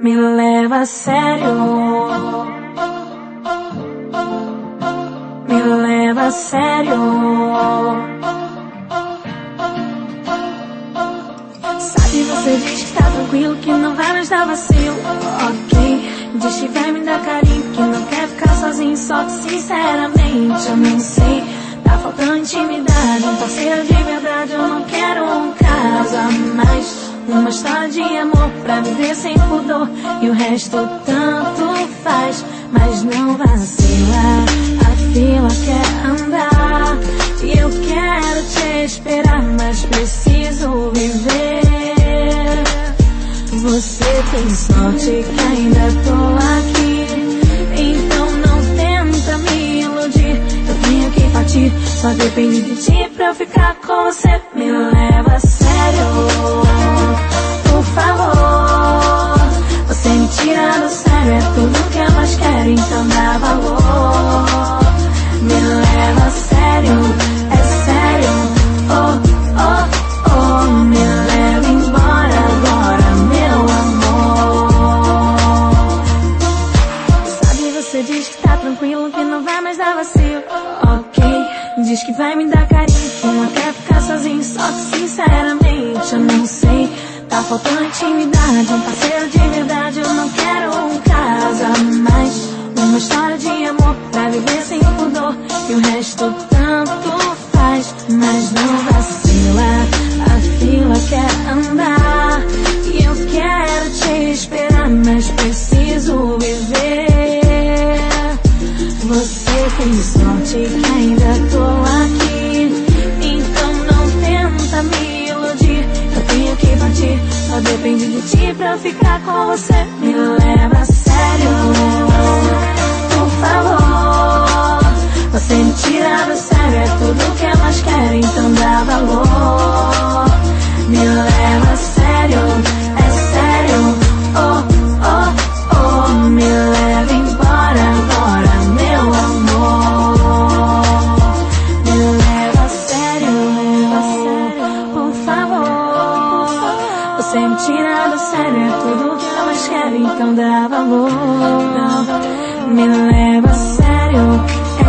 Me leva a sério. Me leva a sério. Sabe, você diz que tá tranquilo, que não vai mais dar vacilo. Ok. Diz que vai me dar carinho, que não quer ficar sozinho. Só que sinceramente eu não sei. Tá faltando intimidade, um parceiro de verdade. Eu não quero um caso a mais. Uma história amor pra viver sem pudor E o resto tanto faz. Mas não vacila A fila quer andar. E eu quero te esperar Mas preciso viver. Você tem sorte que ainda tô aqui. Então não tenta me iludir. Eu tenho que partir Só depende de ti vacilo, ok. Diz que vai me dar carinho, não quer ficar sozinho, só que sinceramente eu não sei. Tá faltando intimidade, um parceiro de verdade. Eu não quero um caso mais. Uma história de amor pra viver sem pudor. E o resto tanto faz, mas não vacila. A fila quer andar. Depende de ti pra ficar com você. Me leva a sério, por favor. Você me tira do sério, é tudo que elas querem, então dá valor. Você me tira do sério, é tudo que eu mais quero, então dá valor. Me leva a sério, é